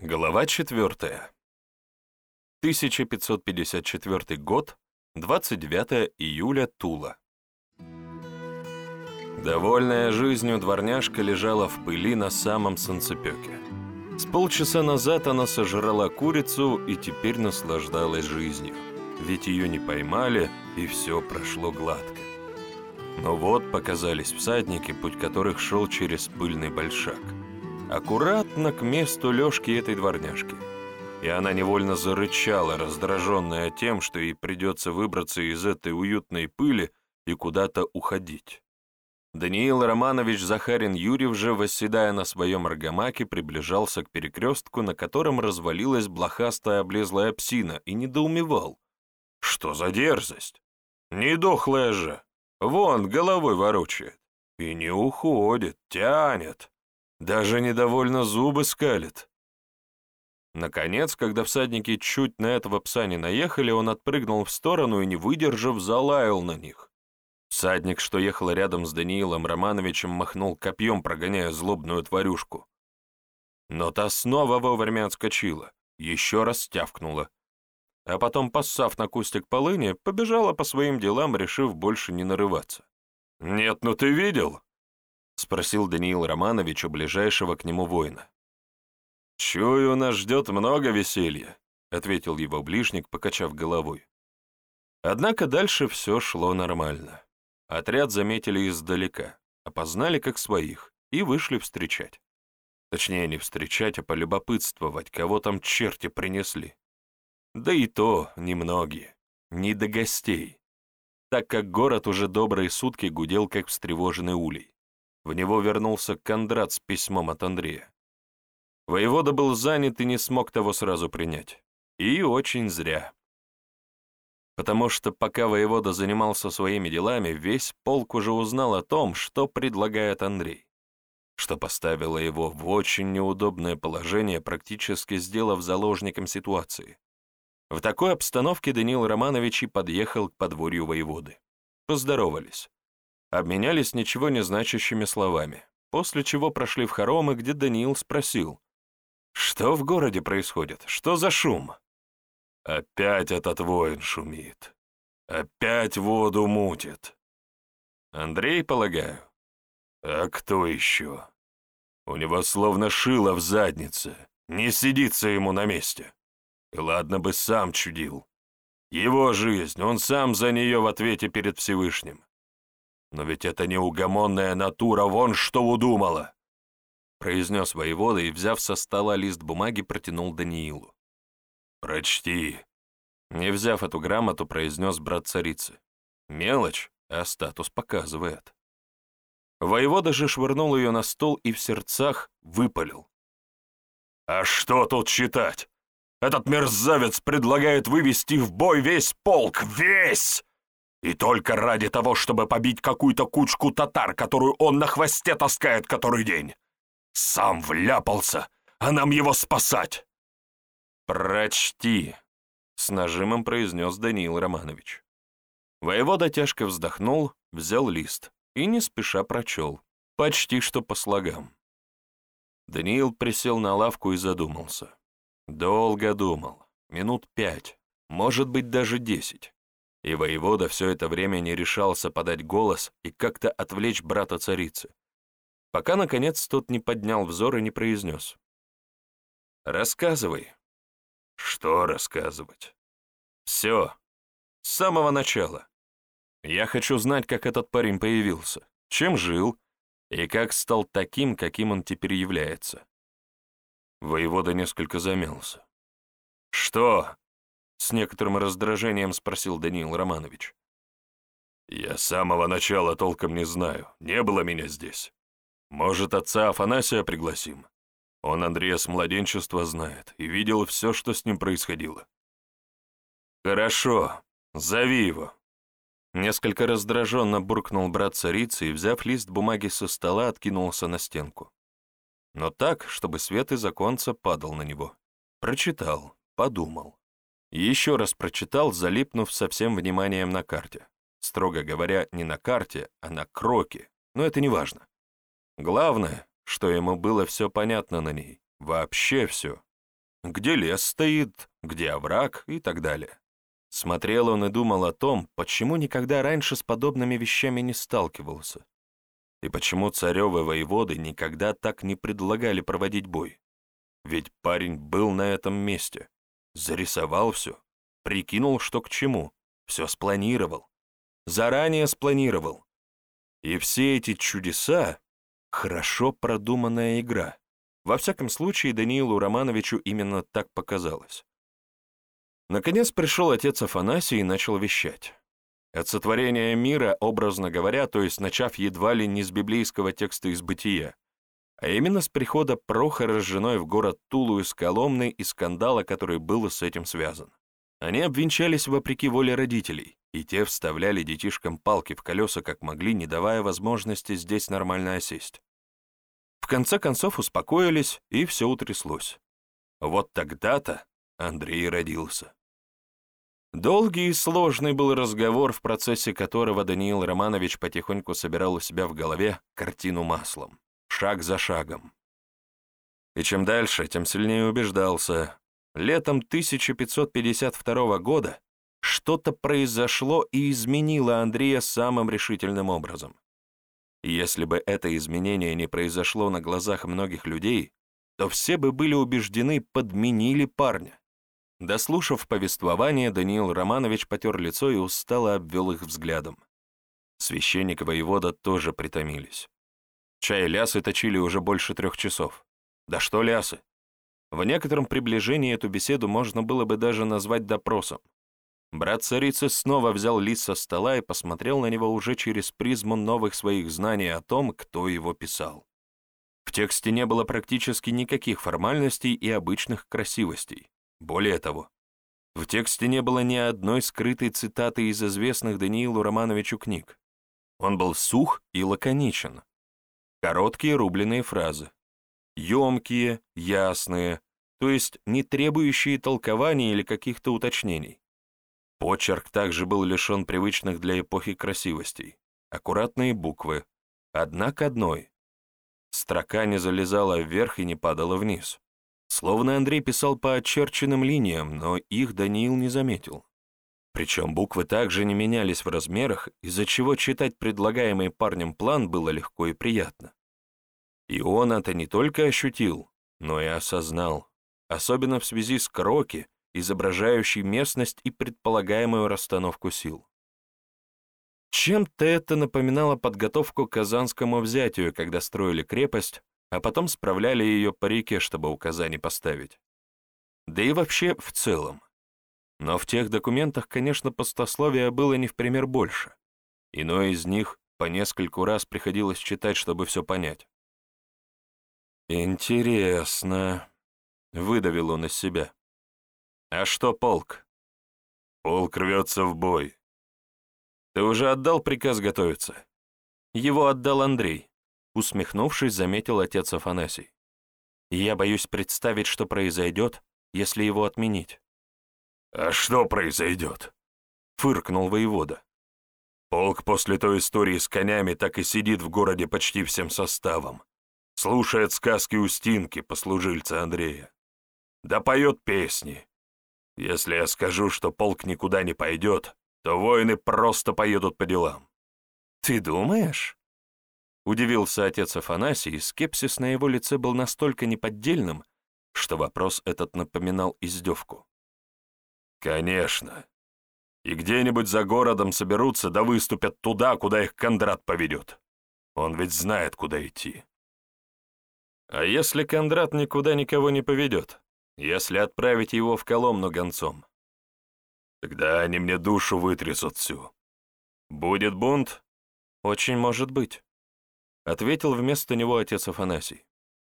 Глава 4. 1554 год, 29 июля, Тула. Довольная жизнью дворняжка лежала в пыли на самом санцепёке. С полчаса назад она сожрала курицу и теперь наслаждалась жизнью, ведь ее не поймали, и все прошло гладко. Но вот показались всадники, путь которых шел через пыльный большак – аккуратно к месту лёжки этой дворняжки. И она невольно зарычала, раздраженная тем, что ей придется выбраться из этой уютной пыли и куда-то уходить. Даниил Романович Захарин Юрьев же, восседая на своем аргамаке, приближался к перекрестку, на котором развалилась блохастая облезлая псина, и недоумевал. Что за дерзость? Не дохлая же. Вон, головой ворочает. И не уходит, тянет. Даже недовольно зубы скалит. Наконец, когда всадники чуть на этого пса не наехали, он отпрыгнул в сторону и, не выдержав, залаял на них. Всадник, что ехал рядом с Даниилом Романовичем, махнул копьем, прогоняя злобную тварюшку. Но та снова вовремя отскочила, еще раз тявкнула. А потом, поссав на кустик полыни, побежала по своим делам, решив больше не нарываться. «Нет, ну ты видел?» — спросил Даниил Романович у ближайшего к нему воина. «Чую, нас ждет много веселья», — ответил его ближник, покачав головой. Однако дальше все шло нормально. Отряд заметили издалека, опознали как своих и вышли встречать. Точнее, не встречать, а полюбопытствовать, кого там черти принесли. Да и то немногие, не до гостей, так как город уже добрые сутки гудел, как встревоженный улей. В него вернулся Кондрат с письмом от Андрея. Воевода был занят и не смог того сразу принять. И очень зря. Потому что пока воевода занимался своими делами, весь полк уже узнал о том, что предлагает Андрей, что поставило его в очень неудобное положение, практически сделав заложником ситуации. В такой обстановке Даниил Романович и подъехал к подворью воеводы. Поздоровались обменялись ничего не значащими словами, после чего прошли в хоромы, где Даниил спросил, «Что в городе происходит? Что за шум?» «Опять этот воин шумит. Опять воду мутит». «Андрей, полагаю?» «А кто еще? У него словно шило в заднице, не сидится ему на месте. И ладно бы сам чудил. Его жизнь, он сам за нее в ответе перед Всевышним. Но ведь это неугомонная натура вон что удумала!» Произнес воевода и, взяв со стола лист бумаги, протянул Даниилу. «Прочти!» Не взяв эту грамоту, произнес брат царицы. «Мелочь, а статус показывает». Воевода же швырнул ее на стол и в сердцах выпалил. «А что тут читать? Этот мерзавец предлагает вывести в бой весь полк, весь! И только ради того, чтобы побить какую-то кучку татар, которую он на хвосте таскает который день. Сам вляпался, а нам его спасать. «Прочти», — с нажимом произнес Даниил Романович. Воевода тяжко вздохнул, взял лист и не спеша прочел, почти что по слогам. Даниил присел на лавку и задумался. Долго думал, минут пять, может быть, даже десять. И воевода все это время не решался подать голос и как-то отвлечь брата царицы, пока, наконец, тот не поднял взор и не произнес. «Рассказывай». «Что рассказывать?» «Все. С самого начала. Я хочу знать, как этот парень появился, чем жил и как стал таким, каким он теперь является». Воевода несколько замялся. «Что?» С некоторым раздражением спросил Даниил Романович. «Я с самого начала толком не знаю. Не было меня здесь. Может, отца Афанасия пригласим? Он Андрея с младенчества знает и видел все, что с ним происходило». «Хорошо. Зови его». Несколько раздраженно буркнул брат царицы и, взяв лист бумаги со стола, откинулся на стенку. Но так, чтобы свет из оконца падал на него. Прочитал, подумал. Еще раз прочитал, залипнув со всем вниманием на карте. Строго говоря, не на карте, а на кроке, но это не важно. Главное, что ему было все понятно на ней, вообще все, где лес стоит, где овраг и так далее. Смотрел он и думал о том, почему никогда раньше с подобными вещами не сталкивался. И почему царевы воеводы никогда так не предлагали проводить бой. Ведь парень был на этом месте, зарисовал все, прикинул, что к чему, все спланировал, заранее спланировал. И все эти чудеса — хорошо продуманная игра. Во всяком случае, Даниилу Романовичу именно так показалось. Наконец пришел отец Афанасий и начал вещать. От сотворения мира, образно говоря, то есть начав едва ли не с библейского текста из Бытия, а именно с прихода Прохора с женой в город Тулу из Коломны и скандала, который был с этим связан. Они обвенчались вопреки воле родителей, и те вставляли детишкам палки в колеса как могли, не давая возможности здесь нормально осесть. В конце концов успокоились, и все утряслось. Вот тогда-то Андрей родился. Долгий и сложный был разговор, в процессе которого Даниил Романович потихоньку собирал у себя в голове картину маслом, шаг за шагом. И чем дальше, тем сильнее убеждался. Летом 1552 года что-то произошло и изменило Андрея самым решительным образом. Если бы это изменение не произошло на глазах многих людей, то все бы были убеждены, подменили парня. Дослушав повествование, Даниил Романович потер лицо и устало обвел их взглядом. Священник воевода тоже притомились. Чай лясы точили уже больше трех часов. Да что лясы? В некотором приближении эту беседу можно было бы даже назвать допросом. Брат царицы снова взял лист со стола и посмотрел на него уже через призму новых своих знаний о том, кто его писал. В тексте не было практически никаких формальностей и обычных красивостей. Более того, в тексте не было ни одной скрытой цитаты из известных Даниилу Романовичу книг. Он был сух и лаконичен. Короткие рубленые фразы. Емкие, ясные, то есть не требующие толкования или каких-то уточнений. Почерк также был лишен привычных для эпохи красивостей. Аккуратные буквы, одна к одной. Строка не залезала вверх и не падала вниз. Словно Андрей писал по очерченным линиям, но их Даниил не заметил. Причем буквы также не менялись в размерах, из-за чего читать предлагаемый парнем план было легко и приятно. И он это не только ощутил, но и осознал, особенно в связи с кроки, изображающей местность и предполагаемую расстановку сил. Чем-то это напоминало подготовку к Казанскому взятию, когда строили крепость, а потом справляли ее по реке, чтобы указания поставить. Да и вообще в целом. Но в тех документах, конечно, пустословия было не в пример больше. Иной из них по нескольку раз приходилось читать, чтобы все понять. «Интересно», — выдавил он из себя. «А что полк?» «Полк рвется в бой». «Ты уже отдал приказ готовиться?» «Его отдал Андрей усмехнувшись, заметил отец Афанасий. «Я боюсь представить, что произойдет, если его отменить». «А что произойдет?» — фыркнул воевода. «Полк после той истории с конями так и сидит в городе почти всем составом, слушает сказки Устинки, послужильца Андрея. Да поет песни. Если я скажу, что полк никуда не пойдет, то воины просто поедут по делам». «Ты думаешь?» Удивился отец Афанасий, и скепсис на его лице был настолько неподдельным, что вопрос этот напоминал издевку. «Конечно. И где-нибудь за городом соберутся да выступят туда, куда их Кондрат поведет. Он ведь знает, куда идти». «А если Кондрат никуда никого не поведет? Если отправить его в Коломну гонцом?» «Тогда они мне душу вытрясут всю. Будет бунт?» «Очень может быть». Ответил вместо него отец Афанасий.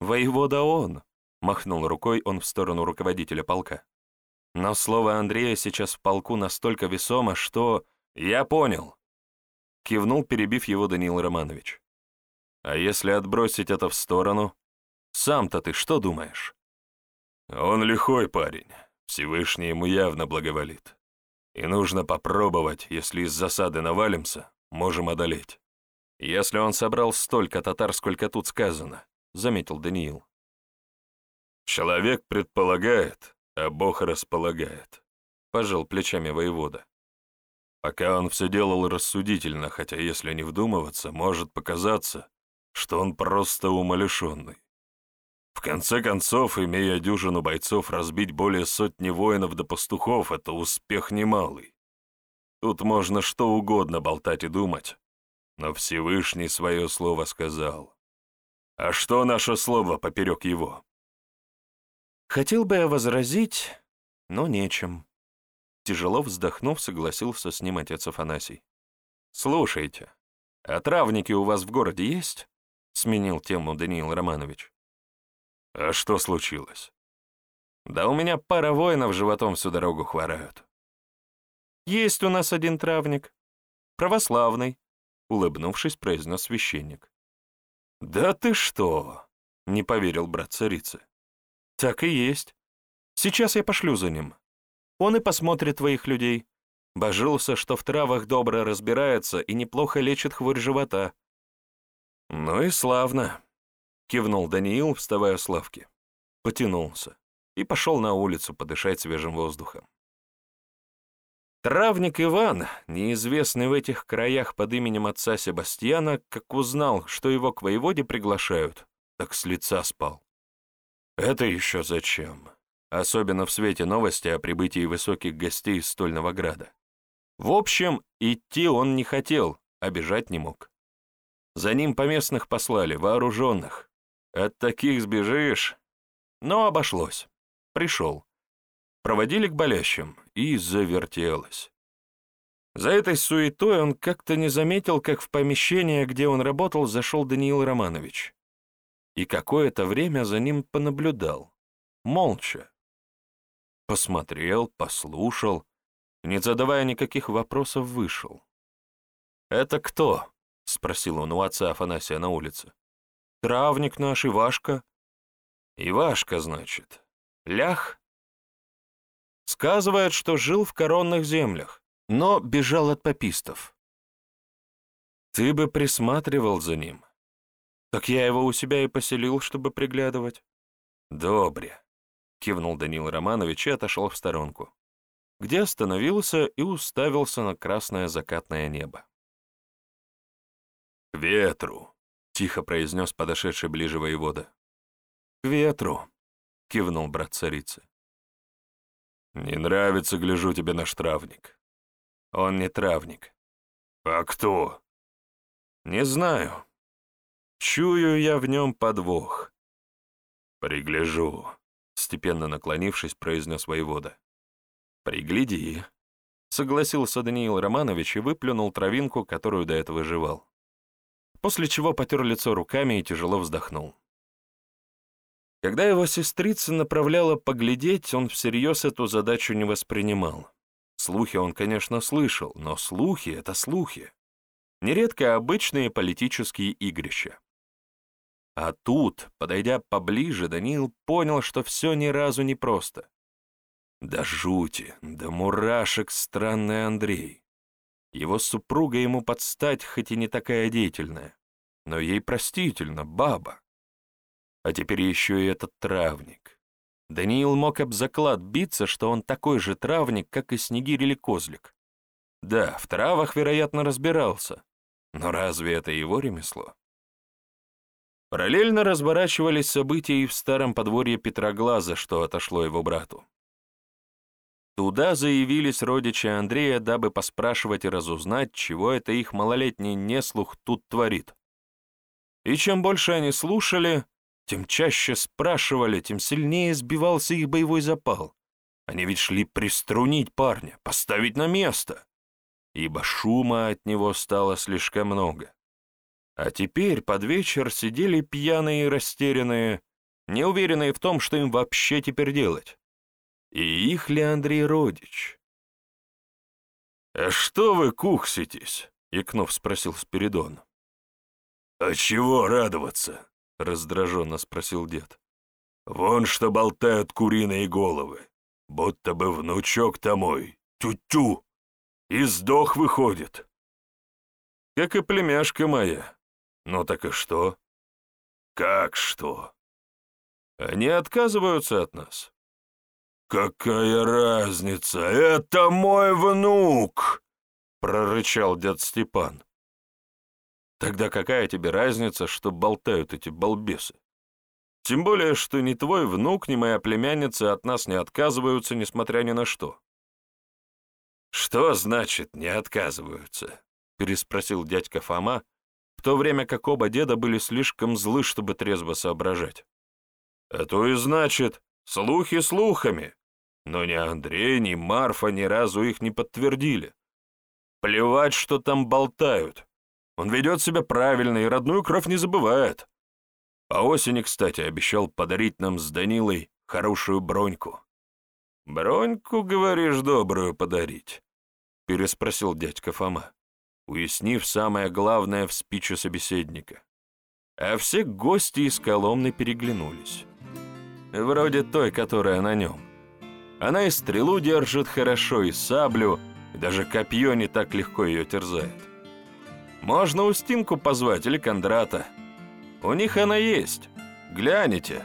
«Воевода он!» — махнул рукой он в сторону руководителя полка. Но слово Андрея сейчас в полку настолько весомо, что... «Я понял!» — кивнул, перебив его Даниил Романович. «А если отбросить это в сторону? Сам-то ты что думаешь?» «Он лихой парень, Всевышний ему явно благоволит. И нужно попробовать, если из засады навалимся, можем одолеть. «Если он собрал столько татар, сколько тут сказано», — заметил Даниил. Человек предполагает, а Бог располагает, — пожал плечами воевода. Пока он все делал рассудительно, хотя если не вдумываться, может показаться, что он просто умалишенный. В конце концов, имея дюжину бойцов, разбить более сотни воинов до пастухов — это успех немалый. Тут можно что угодно болтать и думать, но Всевышний свое слово сказал. А что наше слово поперек его? Хотел бы я возразить, но нечем. Тяжело вздохнув, согласился с ним отец Афанасий. «Слушайте, а травники у вас в городе есть?» — сменил тему Даниил Романович. «А что случилось?» «Да у меня пара воинов животом всю дорогу хворают». «Есть у нас один травник. Православный», — улыбнувшись, произнес священник. «Да ты что?» — не поверил брат царицы. «Так и есть. Сейчас я пошлю за ним. Он и посмотрит твоих людей. Божился, что в травах добро разбирается и неплохо лечит хворь живота». «Ну и славно», — кивнул Даниил, вставая с лавки. Потянулся и пошел на улицу подышать свежим воздухом. Травник Иван, неизвестный в этих краях под именем отца Себастьяна, как узнал, что его к воеводе приглашают, так с лица спал. Это еще зачем? особенно в свете новости о прибытии высоких гостей из Стольного Града. В общем, идти он не хотел, а бежать не мог. За ним поместных послали, вооруженных. От таких сбежишь. Но обошлось. Пришел. Проводили к болящим, и завертелось. За этой суетой он как-то не заметил, как в помещение, где он работал, зашел Даниил Романович. И какое-то время за ним понаблюдал. Молча, Посмотрел, послушал, не задавая никаких вопросов, вышел. «Это кто?» — спросил он у отца Афанасия на улице. «Травник наш, Ивашка». «Ивашка, значит. Лях?» Сказывает, что жил в коронных землях, но бежал от попистов. Ты бы присматривал за ним. Так я его у себя и поселил, чтобы приглядывать. Добре. — кивнул Данил Романович и отошел в сторонку, где остановился и уставился на красное закатное небо. «К ветру», — тихо произнес подошедший ближе воевода. «К ветру», — кивнул брат царицы. «Не нравится, гляжу тебе наш травник». «Он не травник». «А кто?» «Не знаю. Чую я в нем подвох». «Пригляжу», степенно наклонившись, произнес воевода. «Пригляди», — согласился Даниил Романович и выплюнул травинку, которую до этого жевал. После чего потер лицо руками и тяжело вздохнул. Когда его сестрица направляла поглядеть, он всерьез эту задачу не воспринимал. Слухи он, конечно, слышал, но слухи — это слухи. Нередко обычные политические игрища. А тут, подойдя поближе, Даниил понял, что все ни разу не просто. Да жути, да мурашек странный Андрей. Его супруга ему подстать, хоть и не такая деятельная, но ей простительно, баба. А теперь еще и этот травник. Даниил мог об заклад биться, что он такой же травник, как и Снегирь или Козлик. Да, в травах, вероятно, разбирался, но разве это его ремесло? Параллельно разворачивались события и в старом подворье Петроглаза, что отошло его брату. Туда заявились родичи Андрея, дабы поспрашивать и разузнать, чего это их малолетний неслух тут творит. И чем больше они слушали, тем чаще спрашивали, тем сильнее сбивался их боевой запал. Они ведь шли приструнить парня, поставить на место, ибо шума от него стало слишком много. А теперь под вечер сидели пьяные и растерянные, неуверенные в том, что им вообще теперь делать. И их ли Андрей родич? «А что вы кухситесь?» — икнув спросил Спиридон. «А чего радоваться?» — раздраженно спросил дед. «Вон что болтают куриные головы, будто бы внучок-то мой, тю-тю, и сдох выходит». «Как и племяшка моя», ну так и что? Как что? Они отказываются от нас. «Какая разница? Это мой внук!» — прорычал дед Степан. «Тогда какая тебе разница, что болтают эти балбесы? Тем более, что ни твой внук, ни моя племянница от нас не отказываются, несмотря ни на что». «Что значит «не отказываются»?» — переспросил дядька Фома, в то время как оба деда были слишком злы, чтобы трезво соображать. «А то и значит, слухи слухами, но ни Андрей, ни Марфа ни разу их не подтвердили. Плевать, что там болтают. Он ведет себя правильно и родную кровь не забывает. По осени, кстати, обещал подарить нам с Данилой хорошую броньку. «Броньку, говоришь, добрую подарить?» — переспросил дядька Фома, уяснив самое главное в спиче собеседника. А все гости из Коломны переглянулись. Вроде той, которая на нем. Она и стрелу держит хорошо, и саблю, и даже копье не так легко ее терзает. Можно Устинку позвать или Кондрата. У них она есть. Гляните,